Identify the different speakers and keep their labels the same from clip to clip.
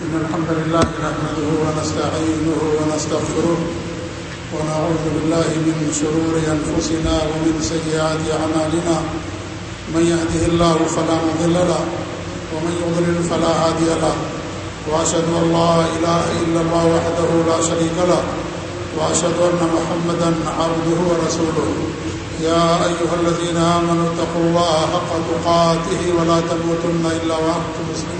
Speaker 1: إن الحمد لله نحمده ونستعينه ونستغفره ونعوذ بالله من شرور أنفسنا ومن سيئات عمالنا من يهده الله فلا مضل له ومن يضلل فلا هادي له. وأشهد أن لا إله إلا الله وحده لا شريك له. وأشهد أن محمدا عبده ورسوله. يا أيها الذين آمنوا اتقوا الله حق تقاته ولا تموتن إلا وأنتم مسلمون.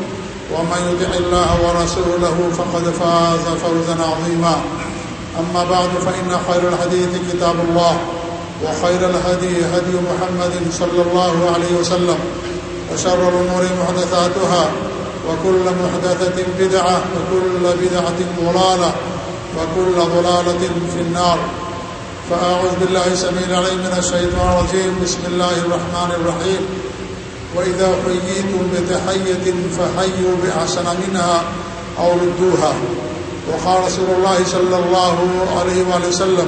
Speaker 1: ومن يدع الله ورسوله فقد فاز فوزا عظيما. أما بعد، فإن خير الحديث كتاب الله، وخير الهدي هدي محمد صلى الله عليه وسلم، وشر الأمور محدثاتها، وكل محدثة بدعة، وكل بدعة ضلالة، وكل ضلالة في النار. فأعوذ بالله سميع العليم من الشيطان الرجيم. بسم الله الرحمن الرحيم. وإذا حييتم بتحية فحيوا بأحسن منها أو ردوها وقال رسول الله صلى الله عليه وآله وسلم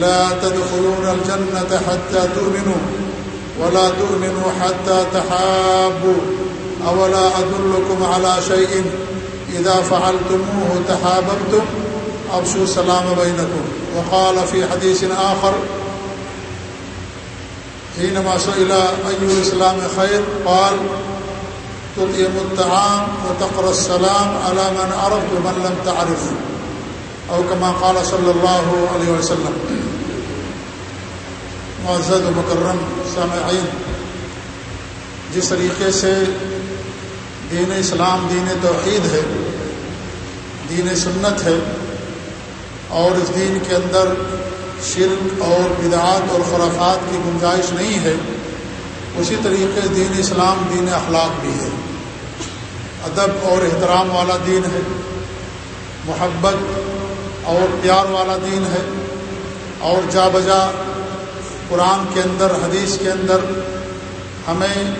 Speaker 1: لا تدخلون الجنة حتى تؤمنوا ولا تؤمنوا حتى تحابوا أولا أدلكم على شيء إذا فعلتموه تحاببتم أبشوا السلام بينكم وقال في حديث آخر حينما سئل أي الإسلام خير قال تطيم الطعام وتقرأ السلام على من عرفت ومن لم تعرف أو كما قال صلى الله عليه وسلم معزد و مکرم سامعین، جس طریقے سے دین اسلام، دین توحید ہے، دین سنت ہے، اور اس دین کے اندر شرک اور بدعات اور خرافات کی گنجائش نہیں ہے، اسی طریقے دین اسلام دین اخلاق بھی ہے۔ ادب اور احترام والا دین ہے، محبت اور پیار والا دین ہے۔ اور جا بجا قرآن کے اندر، حدیث کے اندر ہمیں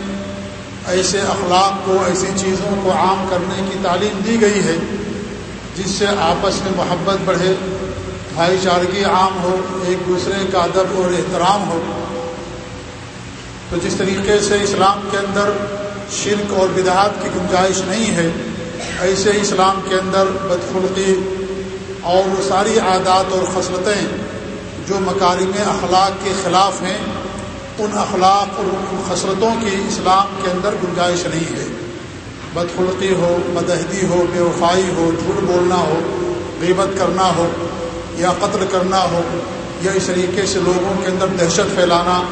Speaker 1: ایسے اخلاق کو، ایسی چیزوں کو عام کرنے کی تعلیم دی گئی ہے، جس سے آپس میں محبت بڑھے۔ بھائی چارگی عام ہو، ایک دوسرے کا ادب اور احترام ہو۔ تو جس طریقے سے اسلام کے اندر شرک اور بدعات کی گنجائش نہیں ہے، ایسے اسلام کے اندر بدخلقی اور وہ ساری عادات اور خصلتیں جو مکارم اخلاق کے خلاف ہیں، ان اخلاق اور ان خصلتوں کی اسلام کے اندر گنجائش نہیں ہے۔ بدخلقی ہو مدہدی ہو، بے وفائی ہو، جھوٹ بولنا ہو، غیبت کرنا ہو یا قتل کرنا ہو یا اس طریقے سے لوگوں کے اندر دہشت پھیلانا،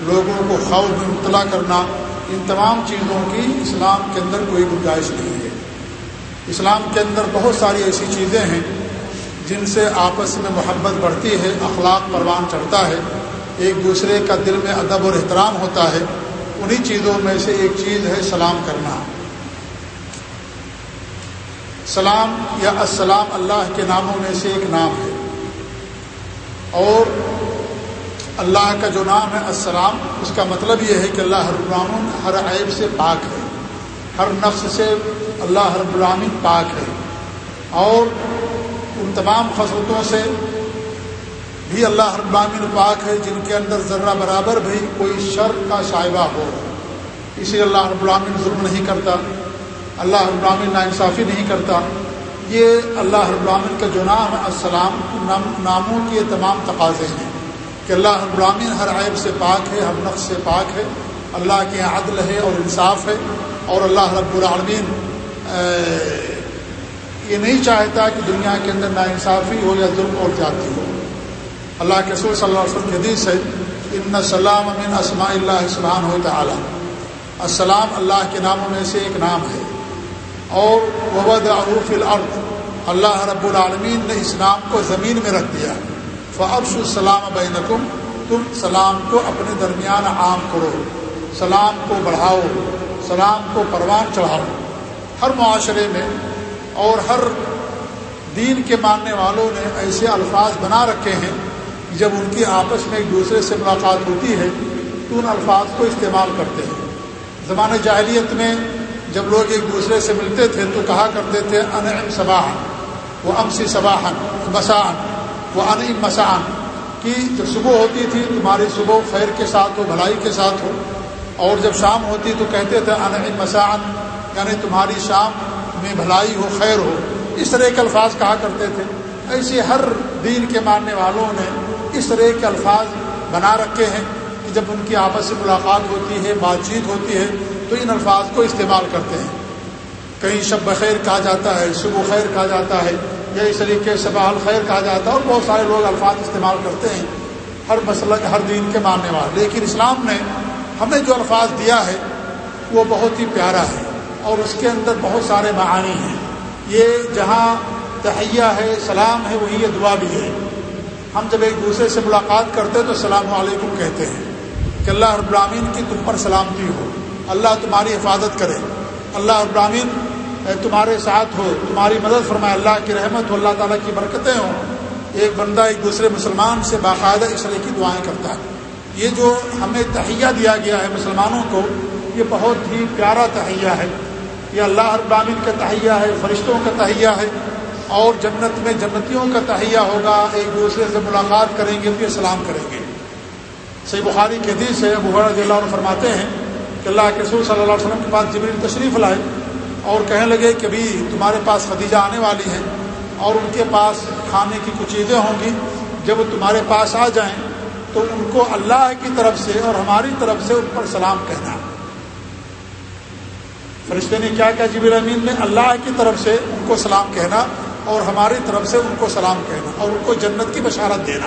Speaker 1: لوگوں کو خوف میں مبتلا کرنا، ان تمام چیزوں کی اسلام کے اندر کوئی گنجائش نہیں ہے۔ اسلام کے اندر بہت ساری ایسی چیزیں ہیں جن سے آپس میں محبت بڑھتی ہے، اخلاق پروان چڑھتا ہے، ایک دوسرے کا دل میں ادب اور احترام ہوتا ہے۔ انہی چیزوں میں سے ایک چیز ہے سلام کرنا۔ سلام یا السلام اللہ کے ناموں میں سے ایک نام ہے۔ اور اللہ کا جو نام ہے السلام، اس کا مطلب یہ ہے کہ اللہ رب العامن ہر عیب سے پاک ہے۔ ہر نفس سے اللہ رب العامن پاک ہے۔ اور ان تمام فصلتوں سے بھی اللہ رب العامن پاک ہے، جن کے اندر ذرہ برابر بھی کوئی شر کا شائبہ ہو۔ اسی اللہ رب العامن ظلم نہیں کرتا، اللہ رب العامن ناانصافی نہیں کرتا۔ یہ اللہ رب العامن کا جو نام ہے، السلام ناموں کے تمام تقاضے ہیں کہ اللہ رب العامن ہر عیب سے پاک ہے، ہر نقص سے پاک ہے، اللہ کے عدل ہے اور انصاف ہے اور اللہ رب العالمین یہ نہیں چاہتا کہ دنیا کے اندر ناانصافی ہو یا ظلم اور جاتی ہو۔ اللہ کے سور صلی اللہ علیہ وسلم حدیث ہے، ان السلام امن اسماء اللہ السلام ہو تعالیٰ۔ السلام اللہ کے ناموں میں سے ایک نام ہے۔ اور وبد عروف الارض اللہ رب العالمین نے اس نام کو زمین میں رکھ دیا۔ فعبش السلام بینکم تم سلام کو اپنے درمیان عام کرو۔ سلام کو بڑھاؤ۔ سلام کو پروان چڑھاؤ۔ ہر معاشرے میں اور ہر دین کے ماننے والوں نے ایسے الفاظ بنا رکھے ہیں جب ان کی آپس میں ایک دوسرے سے ملاقات ہوتی ہے، تو ان الفاظ کو استعمال کرتے ہیں۔ زمانۂ جاہلیت میں جب لوگ ایک دوسرے سے ملتے تھے تو کہا کرتے تھے، انعم صباحن وہ امسی صباحن مسان وہ انعم مسان کی جب صبح ہوتی تھی تمہاری صبح خیر کے ساتھ ہو، بھلائی کے ساتھ ہو۔ اور جب شام ہوتی تو کہتے تھے، انعم مسان یعنی تمہاری شام میں بھلائی ہو، خیر ہو۔ اس طرح کے الفاظ کہا کرتے تھے۔ ایسے ہر دین کے ماننے والوں نے اس طرح کے الفاظ بنا رکھے ہیں۔ جب ان کی آپس سے ملاقات ہوتی ہے، بات چیت ہوتی ہے، تو ان الفاظ کو استعمال کرتے ہیں۔ کہیں شب بخیر کہا جاتا ہے، صبح خیر کہا جاتا ہے، یا اس طریقے سے الخیر کہا جاتا ہے، اور بہت سارے لوگ الفاظ استعمال کرتے ہیں ہر مسئلہ، ہر دین کے ماننے والے۔ لیکن اسلام نے ہمیں جو الفاظ دیا ہے، وہ بہت ہی پیارا ہے، اور اس کے اندر بہت سارے معانی ہیں۔ یہ جہاں تہیا ہے، سلام ہے، وہی یہ دعا بھی ہے۔ ہم جب ایک دوسرے سے ملاقات کرتے تو السلام علیکم کہتے ہیں۔ کہ اللہ رب العامین کی تم پر سلامتی ہو۔ اللہ تمہاری حفاظت کرے۔ اللہ رب العامین تمہارے ساتھ ہو، تمہاری مدد فرمائے۔ اللہ کی رحمت ہو، اللہ تعالیٰ کی برکتیں ہوں۔ ایک بندہ ایک دوسرے مسلمان سے باقاعدہ اس طرح کی دعائیں کرتا ہے۔ یہ جو ہمیں تہیا دیا گیا ہے مسلمانوں کو، یہ بہت ہی پیارا تہیا ہے۔ یہ اللہ رب کا تہیا ہے، فرشتوں کا تہیا ہے۔ اور جنت میں جنتیوں کا تہیا ہوگا۔ ایک دوسرے سے ملاقات کریں گے، پھر سلام کریں گے۔ صحیح بخاری کے حدیث سے ابو رضی اللہ عنہ فرماتے ہیں کہ اللہ کے رسول صلی اللہ علیہ وسلم کے پاس جبریل تشریف لائے اور کہنے لگے کہ ابھی تمہارے پاس خدیجہ آنے والی ہیں اور ان کے پاس کھانے کی کچھ چیزیں ہوں گی، جب وہ تمہارے پاس آ جائیں تو ان کو اللہ کی طرف سے اور ہماری طرف سے ان پر سلام کہنا۔ فرشتے نے کیا کیا جبیر امین نے؟ اللہ کی طرف سے ان کو سلام کہنا اور ہماری طرف سے ان کو سلام کہنا اور ان کو جنت کی بشارت دینا۔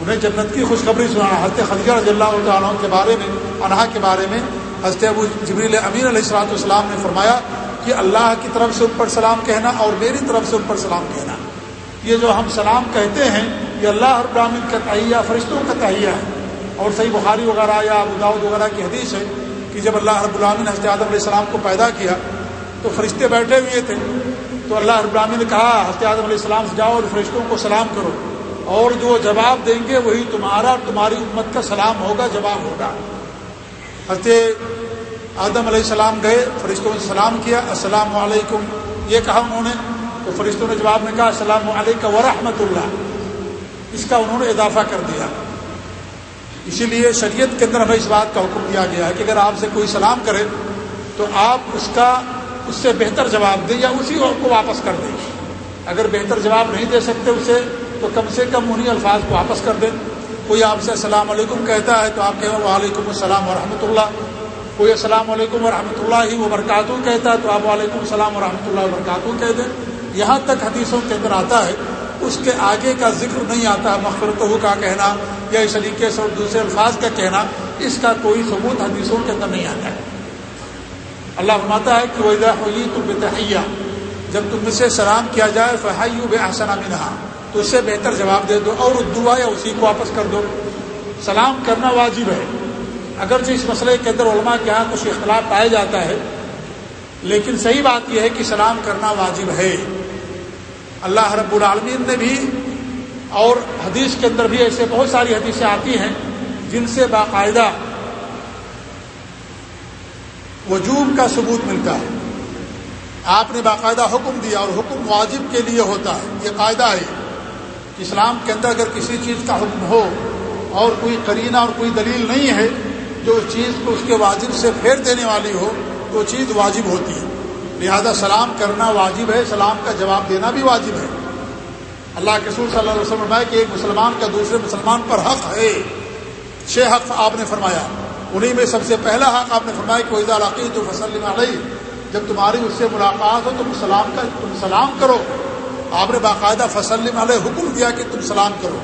Speaker 1: انہیں جنت کی خوشخبری سنانا۔ حضرت خدیجہ رضی اللہ تعالیٰ کے بارے میں، انہا کے بارے میں حضرت ابو جبریل امین علیہ السلاۃ والسلام نے فرمایا کہ اللہ کی طرف سے ان پر سلام کہنا اور میری طرف سے ان پر سلام کہنا۔ یہ جو ہم سلام کہتے ہیں، یہ اللہ البراہین کا تہیہ فرشتوں کا تہیہ ہے۔ اور صحیح بخاری وغیرہ یا ابوداؤد وغیرہ کی حدیث ہے کہ جب اللہ رب العامن حضرت آدم علیہ السلام کو پیدا کیا تو فرشتے بیٹھے ہوئے تھے۔ تو اللہ رب العامن نے کہا، حضرت آدم علیہ السلام سے جاؤ اور فرشتوں کو سلام کرو۔ اور جو جواب دیں گے وہی تمہارا اور تمہاری امت کا سلام ہوگا، جواب ہوگا۔ حضرت آدم علیہ السلام گئے، فرشتوں نے سلام کیا، السلام علیکم۔ یہ کہا انہوں نے، تو فرشتوں نے جواب میں کہا، السلام علیکم ورحمۃ اللہ۔ اس کا انہوں نے اضافہ کر دیا۔ اسی لیے شریعت کے اندر ہمیں اس بات کا حکم دیا گیا ہے کہ اگر آپ سے کوئی سلام کرے، تو آپ اس کا، اس سے بہتر جواب دیں یا اسی کو واپس کر دیں۔ اگر بہتر جواب نہیں دے سکتے، اسے تو کم سے کم انہیں الفاظ کو واپس کر دیں۔ کوئی آپ سے السلام علیکم کہتا ہے تو آپ کہیں وعلیکم السلام ورحمۃ اللہ۔ کوئی السلام علیکم ورحمۃ اللہ ہی وبرکاتہ کہتا ہے تو آپ وعلیکم السلام ورحمۃ اللہ وبرکاتہ کہہ دیں۔ یہاں تک حدیثوں کے اندر آتا ہے، اس کے آگے کا ذکر نہیں آتا ہے مغفرت کا کہنا یا اس طریقے سے اور دوسرے الفاظ کا کہنا، اس کا کوئی ثبوت حدیثوں کے اندر نہیں آتا ہے۔ اللہ فرماتا ہے کہ وہ ہوئی تو بتحیہ جب تم سے سلام کیا جائے فہائی بے احسن منہا تو اس سے بہتر جواب دے دو اور دعا یا اسی کو واپس کر دو۔ سلام کرنا واجب ہے۔ اگرچہ اس مسئلے کے اندر علماء کے یہاں کچھ اختلاف پایا جاتا ہے، لیکن صحیح بات یہ ہے کہ سلام کرنا واجب ہے۔ اللہ رب العالمین نے بھی اور حدیث کے اندر بھی ایسے بہت ساری حدیثیں آتی ہیں جن سے باقاعدہ وجوب کا ثبوت ملتا ہے۔ آپ نے باقاعدہ حکم دیا اور حکم واجب کے لیے ہوتا ہے، یہ قاعدہ ہے۔ اسلام کے اندر اگر کسی چیز کا حکم ہو اور کوئی کرینہ اور کوئی دلیل نہیں ہے جو چیز کو اس کے واجب سے پھیر دینے والی ہو، تو چیز واجب ہوتی ہے۔ لہذا سلام کرنا واجب ہے، سلام کا جواب دینا بھی واجب ہے۔ اللہ کے سور صلی اللہ علیہ وسلم کہ ایک مسلمان کا دوسرے مسلمان پر حق ہے۔ چھ حق آپ نے فرمایا۔ انہیں میں سب سے پہلا حق آپ نے فرمایا کہ وحید علاقی تو فصل علیہ جب تمہاری اس سے ملاقات ہو تم سلام کا، تم سلام کرو۔ آپ نے باقاعدہ فصل علیہ حکم دیا کہ تم سلام کرو۔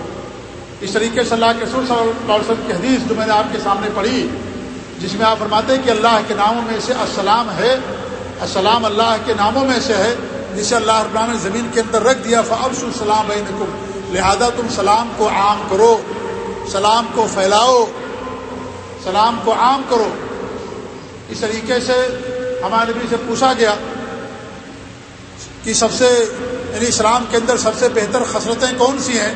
Speaker 1: اس طریقے سے اللہ کے سور صلی اللہ علیہ وسلم کی حدیث جو میں نے آپ کے سامنے پڑھی، جس میں آپ فرماتے ہیں کہ اللہ کے ناموں میں سے السلام ہے، السلام اللہ کے ناموں میں سے ہے، جسے اللہ رب نے زمین کے اندر رکھ دیا فعبس السلام بینکم لہذا تم سلام کو عام کرو، سلام کو پھیلاؤ، سلام کو عام کرو۔ اس طریقے سے ہمارے نبی سے پوچھا گیا کہ سب سے یعنی اسلام کے اندر سب سے بہتر خسرتیں کون سی ہیں؟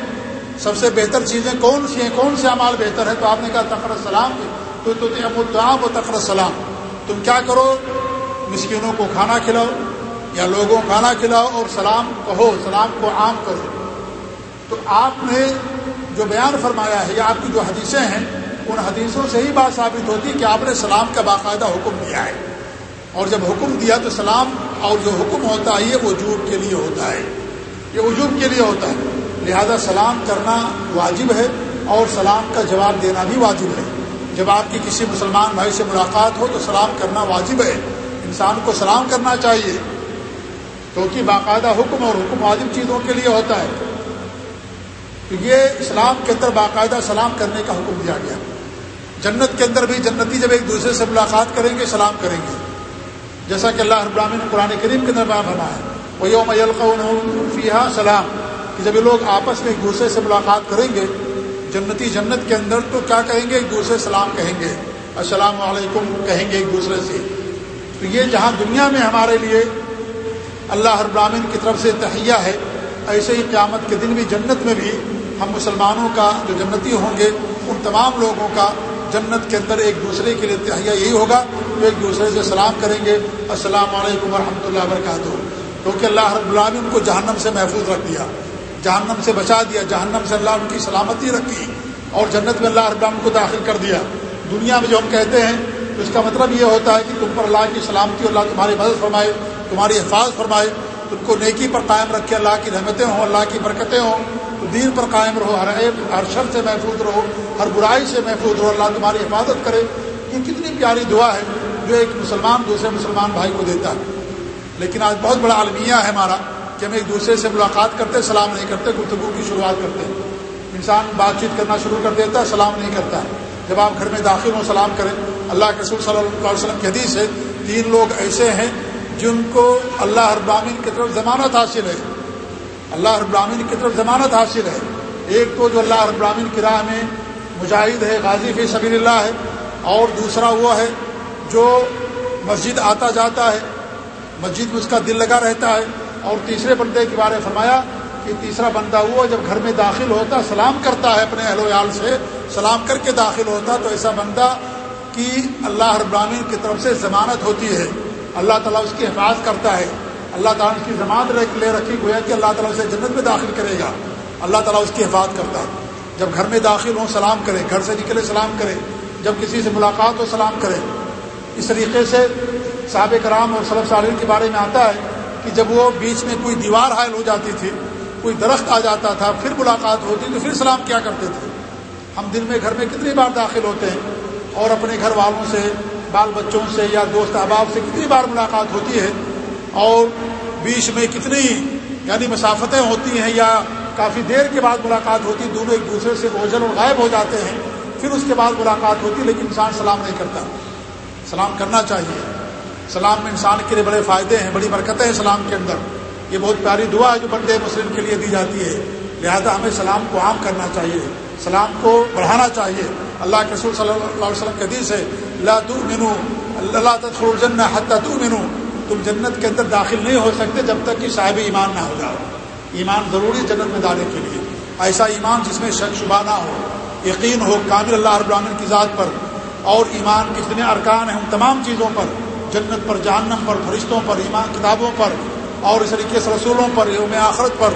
Speaker 1: سب سے بہتر چیزیں کون سی ہیں؟ کون سے اعمال بہتر ہے تو آپ نے کہا تخر السلام تو تم و تخر السلام۔ تم کیا کرو؟ مسکینوں کو کھانا کھلاؤ یا لوگوں کو کھانا کھلاؤ اور سلام کہو، سلام کو عام کرو۔ تو آپ نے جو بیان فرمایا ہے، یا آپ کی جو حدیثیں ہیں، ان حدیثوں سے ہی بات ثابت ہوتی ہے کہ آپ نے سلام کا باقاعدہ حکم دیا ہے۔ اور جب حکم دیا تو سلام اور جو حکم ہوتا ہے یہ وجوب کے لیے ہوتا ہے۔ یہ وجوب کے لیے ہوتا ہے۔ لہذا سلام کرنا واجب ہے اور سلام کا جواب دینا بھی واجب ہے۔ جب آپ کی کسی مسلمان بھائی سے ملاقات ہو تو سلام کرنا واجب ہے۔ انسان کو سلام کرنا چاہیے۔ کیونکہ باقاعدہ حکم اور حکم واجب چیزوں کے لیے ہوتا ہے۔ تو یہ اسلام کے اندر باقاعدہ سلام کرنے کا حکم دیا گیا۔ جنت کے اندر بھی جنتی جب ایک دوسرے سے ملاقات کریں گے، سلام کریں گے۔ جیسا کہ اللہ ابراہین نے قرآن کریم کے اندر بیان بنا ہے۔ وہ یوم فیحا سلام۔ کہ جب یہ لوگ آپس میں ایک دوسرے سے ملاقات کریں گے، جنتی جنت کے اندر تو کیا کہیں گے؟ ایک دوسرے سلام کہیں گے۔ السلام علیکم کہیں گے ایک دوسرے سے۔ تو یہ جہاں دنیا میں ہمارے لیے اللہ ابراہین کی طرف سے تہیا ہے، ایسے ہی قیامت کے دن بھی جنت میں بھی ہم مسلمانوں کا جو جنتی ہوں گے، ان تمام لوگوں کا جنت کے اندر ایک دوسرے کے لیے تہیا یہی ہوگا کہ ایک دوسرے سے سلام کریں گے۔ السلام علیکم ورحمۃ اللہ وبرکاتہ۔ کیونکہ اللہ رب العالمین کو جہنم سے محفوظ رکھ دیا، جہنم سے بچا دیا، جہنم سے اللہ ان کی سلامتی رکھی اور جنت میں اللہ رب العالمین کو داخل کر دیا۔ دنیا میں جو ہم کہتے ہیں، تو اس کا مطلب یہ ہوتا ہے کہ تم پر اللہ کی سلامتی، اللہ تمہاری مدد فرمائے، تمہاری حفاظت فرمائے۔ تم کو نیکی پر قائم رکھے، اللہ کی رحمتیں ہوں، اللہ کی برکتیں ہوں۔ دین پر قائم رہو، ہر ہر شر سے محفوظ رہو، ہر برائی سے محفوظ رہو، اللہ تمہاری حفاظت کرے۔ یہ کتنی پیاری دعا ہے جو ایک مسلمان دوسرے مسلمان بھائی کو دیتا ہے۔ لیکن آج بہت بڑا المیہ ہے ہمارا کہ ہم ایک دوسرے سے ملاقات کرتے، سلام نہیں کرتے، گفتگو کی شروعات کرتے۔ انسان بات چیت کرنا شروع کر دیتا ہے سلام نہیں کرتا۔ ہے جب آپ گھر میں داخل ہوں، سلام کریں۔ اللہ کے رسول صلی اللہ علیہ وسلم کی حدیث ہے، تین لوگ ایسے ہیں جن کو اللہ ابراہین کی طرف ضمانت حاصل ہے۔ اللہ ابراہین کی طرف ضمانت حاصل ہے۔ ایک تو جو اللہ ابراہین کی راہ میں مجاہد ہے، غازی فی سبیل اللہ ہے، اور دوسرا وہ ہے جو مسجد آتا جاتا ہے، مسجد میں اس کا دل لگا رہتا ہے، اور تیسرے بندے کے بارے فرمایا کہ تیسرا بندہ وہ جب گھر میں داخل ہوتا، سلام کرتا ہے اپنے اہل ویال سے، سلام کر کے داخل ہوتا، تو ایسا بندہ کی اللہ ابراہین کی طرف سے ضمانت ہوتی ہے۔ اللہ تعالیٰ اس کی حفاظت کرتا ہے۔ اللہ تعالیٰ اس کی ضمانت لے رکھی، گویا کہ اللہ تعالیٰ اسے جنت میں داخل کرے گا۔ اللہ تعالیٰ اس کی حفاظت کرتا ہے۔ جب گھر میں داخل ہوں، سلام کرے۔ گھر سے نکلے، سلام کرے۔ جب کسی سے ملاقات ہو، سلام کرے۔ اس طریقے سے صحاب کرام اور صلب سالین کے بارے میں آتا ہے کہ جب وہ بیچ میں کوئی دیوار حائل ہو جاتی تھی، کوئی درخت آ جاتا تھا، پھر ملاقات ہوتی تو پھر سلام کیا کرتے تھے۔ ہم دن میں گھر میں کتنی بار داخل ہوتے ہیں اور اپنے گھر والوں سے، بال بچوں سے یا دوست احباب سے کتنی بار ملاقات ہوتی ہے۔ اور بیچ میں کتنی یعنی مسافتیں ہوتی ہیں یا کافی دیر کے بعد ملاقات ہوتی دونوں ایک دوسرے سے اوجھل اور غائب ہو جاتے ہیں، پھر اس کے بعد ملاقات ہوتی لیکن انسان سلام نہیں کرتا۔ سلام کرنا چاہیے۔ سلام میں انسان کے لیے بڑے فائدے ہیں، بڑی برکتیں ہیں سلام کے اندر۔ یہ بہت پیاری دعا ہے جو بندے مسلم کے لیے دی جاتی ہے۔ لہذا ہمیں سلام کو عام کرنا چاہیے، سلام کو بڑھانا چاہیے۔ اللہ کے رسول صلی اللہ علیہ وسلم کے حدیث ہے اللہ تو منو اللہ تجن حتیٰ تو منو تم جنت کے اندر داخل نہیں ہو سکتے جب تک کہ صاحب ایمان نہ ہو جاؤ۔ ایمان ضروری جنت میں جانے کے لیے۔ ایسا ایمان جس میں شک شبہ نہ ہو، یقین ہو، کامل اللہ رب العالمین کی ذات پر۔ اور ایمان کے جتنے ارکان ہیں ان تمام چیزوں پر۔ جنت پر، جہنم پر، فرشتوں پر، ایمان کتابوں پر۔ اور اس طریقے سے رسولوں پر، یوم آخرت پر۔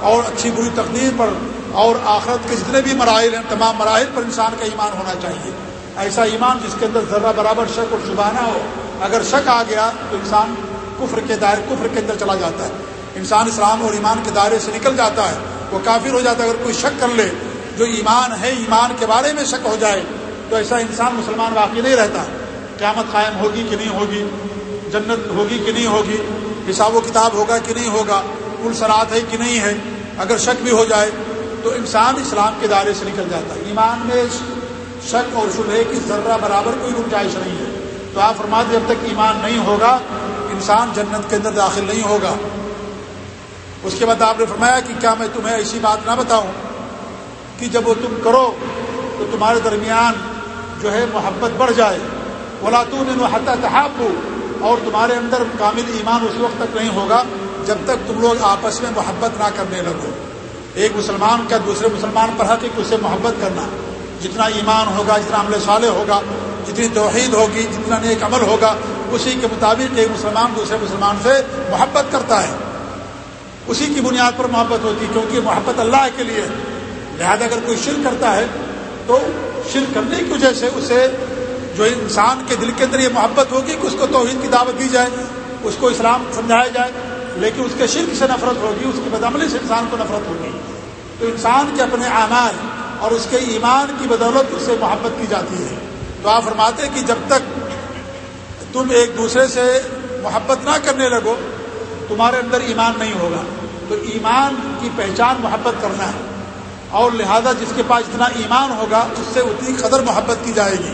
Speaker 1: اور اچھی بری تقدیر پر۔ اور آخرت کے جتنے بھی مراحل ہیں، تمام مراحل پر انسان کا ایمان ہونا چاہیے۔ ایسا ایمان جس کے اندر ذرہ برابر شک اور شبانہ ہو اگر شک آ گیا تو انسان کفر کے دائرے کفر کے اندر چلا جاتا ہے۔ انسان اسلام اور ایمان کے دائرے سے نکل جاتا ہے۔ وہ کافر ہو جاتا ہے۔ اگر کوئی شک کر لے جو ایمان ہے، ایمان کے بارے میں شک ہو جائے، تو ایسا انسان مسلمان واقعی نہیں رہتا۔ قیامت قائم ہوگی کہ نہیں ہوگی؟ جنت ہوگی کہ نہیں ہوگی؟ حساب و کتاب ہوگا کہ نہیں ہوگا؟ کل سرات ہے کہ نہیں ہے؟ اگر شک بھی ہو جائے تو انسان اسلام کے دائرے سے نکل جاتا ہے۔ ایمان میں شک اور شبہ کی ذرہ برابر کوئی گنجائش نہیں ہے۔ تو آپ فرماتے جب تک ایمان نہیں ہوگا، انسان جنت کے اندر داخل نہیں ہوگا۔ اس کے بعد آپ نے فرمایا کہ کیا میں تمہیں ایسی بات نہ بتاؤں کہ جب وہ تم کرو تو تمہارے درمیان جو ہے محبت بڑھ جائے۔ بولا تو حتیٰ تحاب اور تمہارے اندر کامل ایمان اس وقت تک نہیں ہوگا جب تک تم لوگ آپس میں محبت نہ کرنے لگو۔ ایک مسلمان کا دوسرے مسلمان پر حق اسے محبت کرنا؟ جتنا ایمان ہوگا، جتنا عمل صالح ہوگا جتنی توحید ہوگی، جتنا نیک عمل ہوگا، اسی کے مطابق ایک مسلمان دوسرے مسلمان سے محبت کرتا ہے۔ اسی کی بنیاد پر محبت ہوتی ہے، کیونکہ محبت اللہ کے لیے لہذا اگر کوئی شرک کرتا ہے، تو شرک کرنے کی وجہ سے اسے جو انسان کے دل کے اندر یہ محبت ہوگی کہ اس کو توحید کی دعوت دی جائے، اس کو اسلام سمجھایا جائے، لیکن اس کے شرک سے نفرت ہوگی، اس کی بدعملی سے انسان کو نفرت ہوگی۔ تو انسان کے اپنے اعمال اور اس کے ایمان کی بدولت اس سے محبت کی جاتی ہے۔ تو آپ فرماتے کہ جب تک تم ایک دوسرے سے محبت نہ کرنے لگو، تمہارے اندر ایمان نہیں ہوگا۔ تو ایمان کی پہچان محبت کرنا ہے۔ اور لہذا جس کے پاس اتنا ایمان ہوگا، اس سے اتنی قدر محبت کی جائے گی۔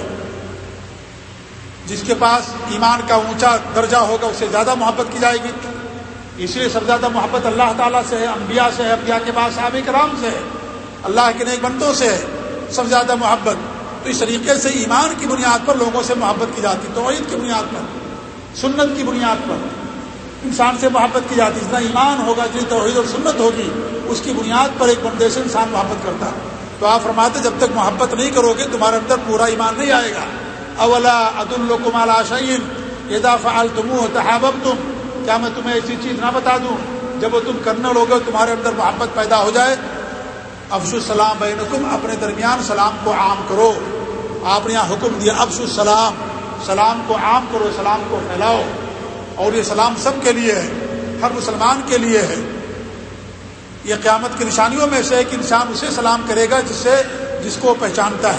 Speaker 1: جس کے پاس ایمان کا اونچا درجہ ہوگا، اس سے زیادہ محبت کی جائے گی۔ اس لیے سب زیادہ محبت اللہ تعالیٰ سے ہے، انبیاء سے ہے، انبیاء کے پاس صحابہ کرام سے ہے، اللہ کے نیک بندوں سے ہے۔ سب زیادہ محبت۔ تو اس طریقے سے ایمان کی بنیاد پر لوگوں سے محبت کی جاتی، توحید کی بنیاد پر، سنت کی بنیاد پر۔ انسان سے محبت کی جاتی، جتنا ایمان ہوگا، جتنی توحید اور سنت ہوگی، اس کی بنیاد پر ایک بندے سے انسان محبت کرتا۔ ہے تو آپ فرماتے، جب تک محبت نہیں کرو گے، تمہارے اندر پورا ایمان نہیں آئے گا۔ اولا عد الکمال شعین ادا فعال تم تم کیا میں تمہیں ایسی چیز نہ بتا دوں؟ جب وہ تم کرنے لوگے تمہارے اندر محبت پیدا ہو جائے افس السلام بینکم، اپنے درمیان سلام کو عام کرو۔ آپ نے یہاں حکم دیا افس السلام، سلام کو عام کرو، سلام کو پھیلاؤ۔ اور یہ سلام سب کے لیے ہے، ہر مسلمان کے لیے ہے۔ یہ قیامت کی نشانیوں میں سے ایک انسان اسے سلام کرے گا جس سے، جس کو پہچانتا ہے۔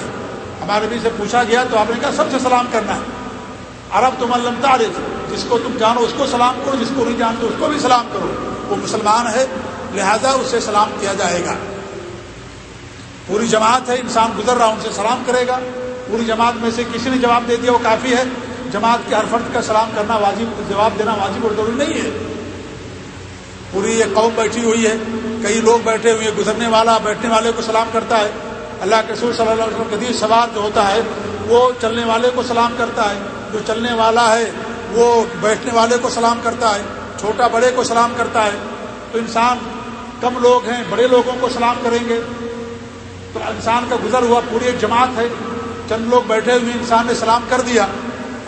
Speaker 1: ہمارے بھی سے پوچھا گیا تو آپ نے کہا، سب سے سلام کرنا ہے۔ عرب تم علم تعارف جس کو تم جانو اس کو سلام کرو، جس کو نہیں جانتے اس کو بھی سلام کرو۔ وہ مسلمان ہے، لہذا اس سے سلام کیا جائے گا۔ پوری جماعت ہے، انسان گزر رہا ان سے سلام کرے گا۔ پوری جماعت میں سے کسی نے جواب دے دیا، وہ کافی ہے۔ جماعت کے ہر فرد کا سلام کرنا واجب، جواب دینا واجب اور ضروری نہیں ہے۔ پوری یہ قوم بیٹھی ہوئی ہے، کئی لوگ بیٹھے ہوئے، گزرنے والا، بیٹھنے والے کو سلام کرتا ہے۔ اللہ کے سور صلی اللہ علیہ وسلم قدیر سوار جو ہوتا ہے، وہ چلنے والے کو سلام کرتا ہے۔ جو چلنے والا ہے، وہ بیٹھنے والے کو سلام کرتا ہے۔ چھوٹا بڑے کو سلام کرتا ہے۔ تو انسان، کم لوگ ہیں، بڑے لوگوں کو سلام کریں گے۔ تو انسان کا گزر ہوا پوری ایک جماعت ہے۔ چند لوگ بیٹھے ہوئے انسان نے سلام کر دیا۔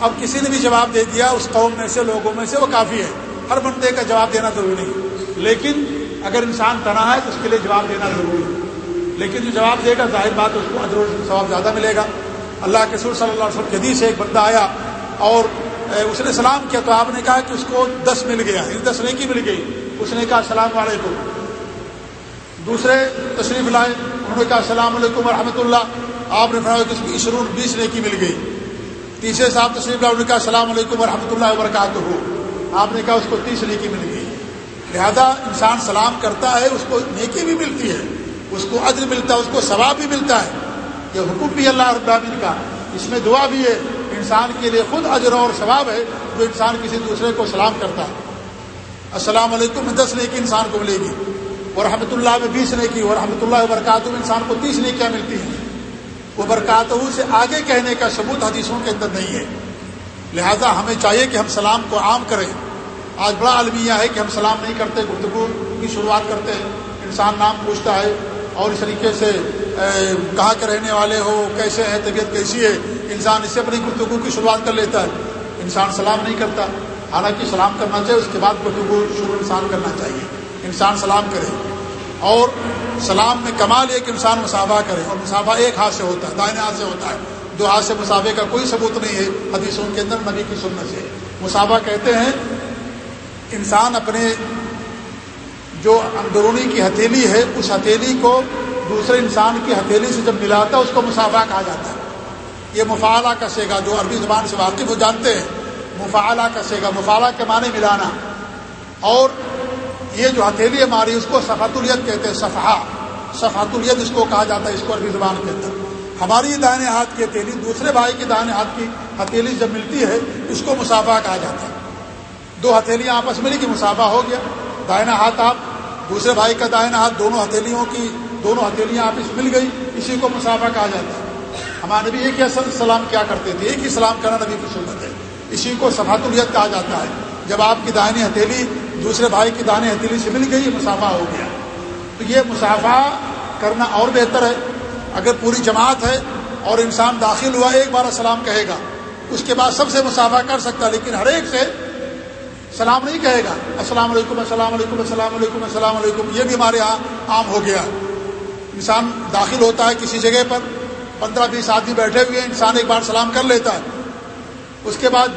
Speaker 1: اب کسی نے بھی جواب دے دیا، اس قوم میں سے، لوگوں میں سے، وہ کافی ہے۔ ہر بندے کا جواب دینا ضروری نہیں۔ لیکن اگر انسان تنا ہے، تو اس کے لیے جواب دینا ضروری ہے۔ لیکن جو جواب دے گا، ظاہر بات اس کو ادر ثواب زیادہ ملے گا۔ اللہ کے سور صلی اللہ علیہ وسلم جدید سے ایک بندہ آیا اور اس نے سلام کیا تو آپ نے کہا کہ اس کو دس مل گیا۔ یعنی دس نہیں کی مل گئی۔ اس نے کہا، السلام علیکم. دوسرے تشریف لائے، انہوں نے کہا، السلام علیکم ورحمۃ اللہ. آپ نے فرمایا کہ اس کو عشرون بیس نے کی مل گئی۔ تیسرے صاحب تشریف لائے نے کہا السلام علیکم ورحمۃ اللہ وبرکاتہ۔ آپ نے کہا اس کو تیس نیکی مل گئی۔ لہذا انسان سلام کرتا ہے، اس کو نیکی بھی ملتی ہے، اس کو عدل ملتا ہے، اس کو ثواب بھی ملتا ہے۔ یہ حکم بھی اللہ رب العالمین کا۔ اس میں دعا بھی ہے، انسان کے لیے خود اجر اور ثواب ہے، جو انسان کسی دوسرے کو سلام کرتا ہے۔ السلام علیکم، میں دس نیکی انسان کو ملے گی۔ اور رحمۃ اللہ میں بیس نیکی اور رحمۃ اللہ وبرکاتہ میں انسان کو تیس نیکیاں ملتی ہیں۔ وہ برکاتہ سے آگے کہنے کا ثبوت حدیثوں کے اندر نہیں ہے۔ لہذا ہمیں چاہیے کہ ہم سلام کو عام کریں۔ آج بڑا المیہ ہے کہ ہم سلام نہیں کرتے، گفتگو کی شروعات کرتے ہیں۔ انسان نام پوچھتا ہے اور اس طریقے سے کہاں کے رہنے والے ہو، کیسے ہیں، طبیعت کیسی ہے؟ انسان اس سے اپنی گفتگو کی شروعات کر لیتا ہے۔ انسان سلام نہیں کرتا۔ حالانکہ سلام کرنا چاہیے، اس کے بعد گفتگو شروع انسان کرنا چاہیے۔ انسان سلام کرے۔ اور سلام میں کمال ایک انسان مسافہ کرے اور مسافہ ایک ہاتھ سے ہوتا ہے، دائیں ہاتھ سے ہوتا ہے۔ دو ہاتھ سے مسافے کا کوئی ثبوت نہیں ہے، حدیثوں کے اندر نبی کی سنت سے۔ مسافہ کہتے ہیں، انسان اپنے جو اندرونی کی ہتھیلی ہے، اس ہتھیلی کو دوسرے انسان کی ہتھیلی سے جب ملاتا ہے، اس کو مسافہ کہا جاتا ہے۔ یہ مفالہ کسے گا جو عربی زبان سے واقف ہو جانتے ہیں۔ مفالہ کسے گا مفالہ کے معنی ملانا۔ اور یہ جو ہتھیلی ہماری، اس کو صفحت الیت کہتے ہیں، صفحہ۔ صفحت الیت اس کو کہا جاتا ہے، اس کو عربی زبان کے اندر ہماری دائیں ہاتھ کی ہتھیلی، دوسرے بھائی کی دائیں ہاتھ کی ہتھیلی جب ملتی ہے، اس کو مسافہ کہا جاتا ہے۔ دو ہتھیلیاں آپس ملی کہ مسافہ ہو گیا۔ دائنا ہاتھ آپ، دوسرے بھائی کا دائنا ہاتھ، دونوں ہتھیلیوں کی، دونوں ہتھیلیاں آپ اس مل گئی، اسی کو مسافہ کہا جاتا ہے۔ ہمارے نبی ایک ہی سلام کیا کرتے تھے؟ ایک ہی سلام کرنا نبی کی سنت ہے۔ اسی کو صفحت الیت کہا جاتا ہے۔ جب آپ کی دائنی ہتھیلی دوسرے بھائی کی دانے ہتھیلی سے مل گئی مسافہ ہو گیا۔ تو یہ مسافہ کرنا اور بہتر ہے۔ اگر پوری جماعت ہے اور انسان داخل ہوا، ایک بار السلام کہے گا۔ اس کے بعد سب سے مسافہ کر سکتا لیکن ہر ایک سے سلام نہیں کہے گا۔ السلام علیکم السلام علیکم السلام علیکم السلام علیکم، یہ بھی ہمارے یہاں عام ہو گیا۔ انسان داخل ہوتا ہے کسی جگہ پر، پندرہ بیس آدمی بیٹھے ہوئے انسان ایک بار سلام کر لیتا ہے۔ اس کے بعد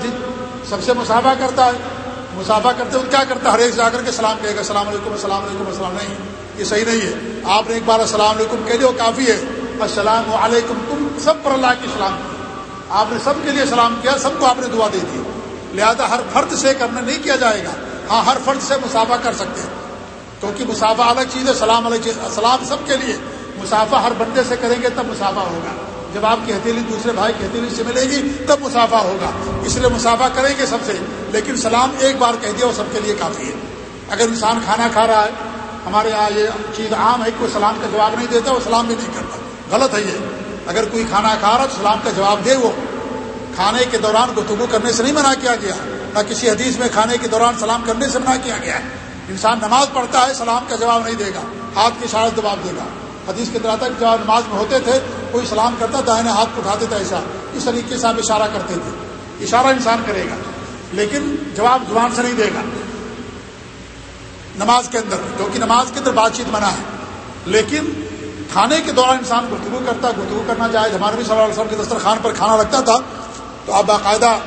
Speaker 1: سب سے مسافہ کرتا ہے۔ مسافہ کرتے ہوئے کیا کرتا ہے؟ ہر ایک جا کر کے سلام کہے گا السلام علیکم السلام علیکم السلام نہیں، یہ صحیح نہیں ہے۔ آپ نے ایک بار السلام علیکم کہہ دیا کافی ہے۔ السلام علیکم، تم سب پر اللہ کی سلام۔ آپ نے سب کے لیے سلام کیا، سب کو آپ نے دعا دے دی۔ لہذا ہر فرد سے کرنا نہیں کیا جائے گا۔ ہاں ہر فرد سے مسافہ کر سکتے ہیں۔ کیونکہ مسافہ الگ چیز ہے، سلام الگ چیز، سلام سب کے لیے۔ مسافہ ہر بندے سے کریں گے تب مسافہ ہوگا۔ جب آپ کی ہتھیلی دوسرے بھائی کی ہتھیلی سے ملے گی، تب مسافہ ہوگا۔ اس لیے مسافہ کریں گے سب سے۔ لیکن سلام ایک بار کہہ دیا وہ سب کے لیے کافی ہے۔ اگر انسان کھانا کھا رہا ہے، ہمارے یہاں یہ چیز عام ہے کہ سلام کا جواب نہیں دیتا، وہ سلام بھی نہیں کرتا۔ غلط ہے یہ۔ اگر کوئی کھانا کھا رہا تو سلام کا جواب دے وہ۔ کھانے کے دوران گفتگو کرنے سے نہیں منع کیا گیا۔ نہ کسی حدیث میں کھانے کے دوران سلام کرنے سے منع کیا گیا ہے۔ انسان نماز پڑھتا ہے، سلام کا جواب نہیں دے گا۔ ہاتھ کی اشارت جواب دے گا۔ حدیث کے طرح تک جب نماز میں ہوتے تھے، کوئی سلام کرتا دائیں ہاتھ کو اٹھاتے تھے ایسا اس طریقے سے آپ اشارہ کرتے تھے۔ اشارہ انسان کرے گا، لیکن جواب زبان سے نہیں دے گا۔ نماز کے اندر، کیونکہ نماز کے اندر بات چیت منع ہے۔ لیکن کھانے کے دوران انسان گفتگو کرتا، گفتگو کرنا چاہے ہمارے بھی صلی اللہ علیہ وسلم کے دسترخوان پر کھانا رکھتا تھا، تو آپ باقاعدہ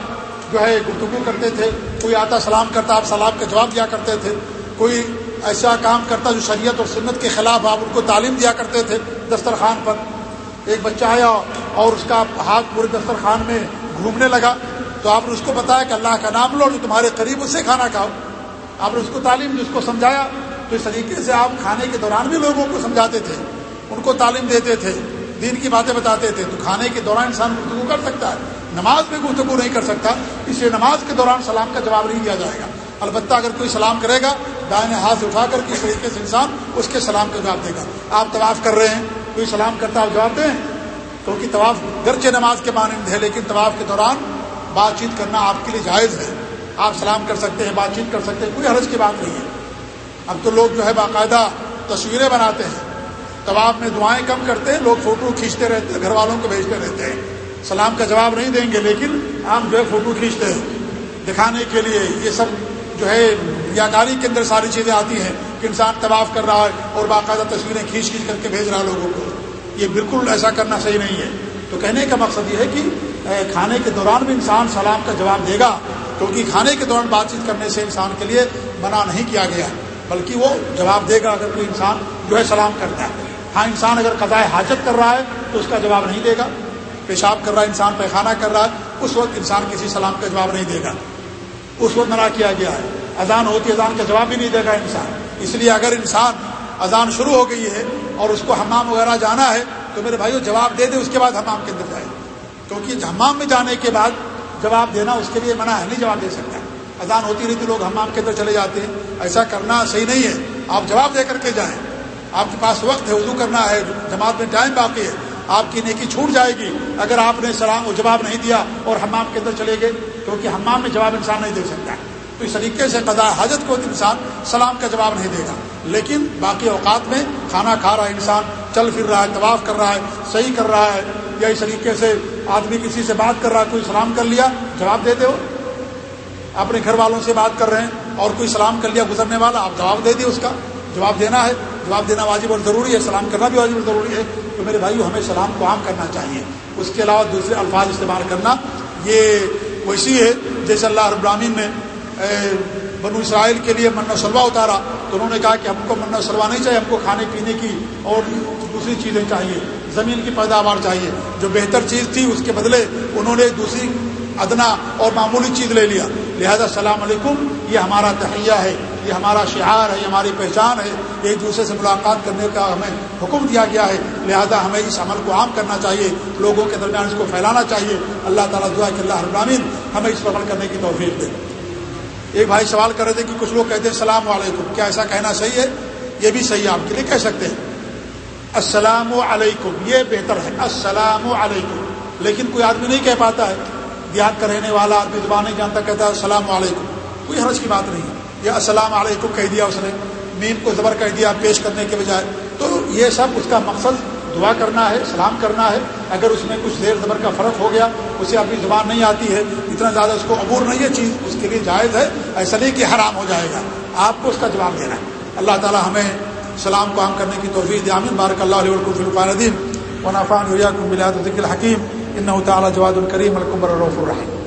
Speaker 1: جو ہے گفتگو کرتے تھے۔ کوئی آتا، سلام کرتا، آپ سلام کا جواب دیا کرتے تھے۔ کوئی ایسا کام کرتا جو شریعت اور سنت کے خلاف آپ ان کو تعلیم دیا کرتے تھے دسترخوان پر۔ ایک بچہ آیا اور اس کا ہاتھ پورے دسترخوان میں گھومنے لگا۔ تو آپ نے اس کو بتایا کہ اللہ کا نام لو جو تمہارے قریب اسے کھانا کھاؤ۔ آپ نے اس کو تعلیم اس کو سمجھایا۔ تو اس طریقے سے آپ کھانے کے دوران بھی لوگوں کو سمجھاتے تھے، ان کو تعلیم دیتے تھے، دین کی باتیں بتاتے تھے۔ تو کھانے کے دوران انسان گفتگو کر سکتا ہے، نماز میں گفتگو نہیں کر سکتا، اس لیے نماز کے دوران سلام کا جواب نہیں دیا جائے گا۔ البتہ اگر کوئی سلام کرے گا، دائیں ہاتھ سے اٹھا کر کس طریقے سے انسان اس کے سلام کا جواب دے گا۔ آپ طواف کر رہے ہیں، کوئی سلام کرتا آپ جواب دیں؟ کیونکہ طواف گرچہ نماز کے مانند ہے، لیکن طواف کے دوران بات چیت کرنا آپ کے لیے جائز ہے۔ آپ سلام کر سکتے ہیں، بات چیت کر سکتے ہیں، کوئی حرج کی بات نہیں ہے۔ اب تو لوگ جو ہے باقاعدہ تصویریں بناتے ہیں۔ طواف میں دعائیں کم کرتے ہیں، لوگ فوٹو کھینچتے رہتے ہیں، گھر والوں کو بھیجتے رہتے ہیں۔ سلام کا جواب نہیں دیں گے، لیکن آپ جو ہے فوٹو کھینچتے ہیں۔ دکھانے کے لیے یہ سب جو ہے یا کے اندر ساری چیزیں آتی ہیں کہ انسان طواف کر رہا ہے اور باقاعدہ تصویریں کھینچ کھینچ کر کے بھیج رہا ہے لوگوں کو۔ یہ بالکل ایسا کرنا صحیح نہیں ہے۔ تو کہنے کا مقصد یہ ہے کہ کھانے کے دوران بھی انسان سلام کا جواب دے گا، کیونکہ کھانے کے دوران بات چیت کرنے سے انسان کے لیے منع نہیں کیا گیا، بلکہ وہ جواب دے گا اگر کوئی انسان جو ہے سلام کرتا ہے۔ ہاں انسان اگر قضاء حاجت کر رہا ہے تو اس کا جواب نہیں دے گا۔ پیشاب کر رہا ہے، انسان پیخانہ کر رہا ہے، اس وقت انسان کسی سلام کا جواب نہیں دے گا۔ اس وقت منع کیا گیا ہے۔ اذان ہوتی اذان کا جواب بھی نہیں دے گا انسان۔ اس لیے اگر انسان اذان شروع ہو گئی ہے اور اس کو حمام وغیرہ جانا ہے، تو میرے بھائیو، جواب دے دے، اس کے بعد حمام کے اندر جائے۔ کیونکہ حمام میں جانے کے بعد جواب دینا اس کے لیے منع ہے، نہیں جواب دے سکتا۔ اذان ہوتی رہتی لوگ حمام کے اندر چلے جاتے ہیں۔ ایسا کرنا صحیح نہیں ہے۔ آپ جواب دے کر کے جائیں۔ آپ کے پاس وقت ہے، وضو کرنا ہے، جماعت میں ٹائم باقی ہے۔ آپ کی نیکی چھوٹ جائے گی۔ اگر آپ نے سلام جواب نہیں دیا اور حمام کے اندر چلے گئے کیونکہ حمام میں جواب انسان نہیں دے سکتا۔ تو اس طریقے سے قضاء حاجت کو انسان سلام کا جواب نہیں دے گا۔ لیکن باقی اوقات میں کھانا کھا رہا ہے انسان، چل پھر رہا ہے، طواف کر رہا ہے، صحیح کر رہا ہے، یا اس طریقے سے آدمی کسی سے بات کر رہا ہے، کوئی سلام کر لیا، جواب دے دے ہو اپنے گھر والوں سے بات کر رہے ہیں اور کوئی سلام کر لیا گزرنے والا، آپ جواب دے دیے اس کا۔ جواب دینا ہے، جواب دینا واجب اور ضروری ہے، سلام کرنا بھی واجب اور ضروری ہے۔ تو میرے بھائیو، ہمیں سلام کو عام کرنا چاہیے۔ اس کے علاوہ دوسرے الفاظ استعمال کرنا، یہ ویسی ہے، جیسے اللہ رب العالمین نے بنو اسرائیل کے لیے من و سلوا اتارا، تو انہوں نے کہا کہ ہم کو من و سلوا نہیں چاہیے، ہم کو کھانے پینے کی اور دوسری چیزیں چاہیے، زمین کی پیداوار چاہیے۔ جو بہتر چیز تھی اس کے بدلے انہوں نے دوسری ادنا اور معمولی چیز لے لیا۔ لہذا السلام علیکم، یہ ہمارا تحیہ ہے۔ یہ ہمارا شعار ہے، یہ ہماری پہچان ہے ایک دوسرے سے ملاقات کرنے کا ہمیں حکم دیا گیا ہے۔ لہذا ہمیں اس عمل کو عام کرنا چاہیے، لوگوں کے درمیان اس کو پھیلانا چاہیے۔ اللہ تعالیٰ دعا کہ اللہ ابراہین ہمیں اس پر عمل کرنے کی توفیق دے۔ ایک بھائی سوال کر رہے تھے کہ کچھ لوگ کہتے ہیں، السلام علیکم، کیا ایسا کہنا صحیح ہے؟ یہ بھی صحیح ہے، آپ کے لیے کہہ سکتے ہیں۔ السلام علیکم، یہ بہتر ہے۔ السلام علیکم، لیکن کوئی آدمی نہیں کہہ پاتا ہے۔ دیہات کا رہنے والا آدمی زبان نہیں جانتا، کہتا ہے السلام علیکم۔ کوئی حرج کی بات نہیں ہے۔ یا السلام علیکم کہہ دیا اس نے، میم کو زبر کہہ دیا پیش کرنے کے بجائے۔ تو یہ سب اس کا مقصد دعا کرنا ہے، سلام کرنا ہے۔ اگر اس میں کچھ زیر زبر کا فرق ہو گیا، اسے اپنی زبان نہیں آتی ہے، اتنا زیادہ اس کو عبور نہیں ہے، چیز اس کے لیے جائز ہے، ایسا نہیں کہ حرام ہو جائے گا۔ آپ کو اس کا جواب دینا ہے۔ اللہ تعالی ہمیں سلام کو عام کرنے کی توفیق دامن بارک اللہ علیہ فلقان ندیم ونافان ذکر الحکیم۔ ان تعالیٰ جواد الکریم القمر الرف الرحیم۔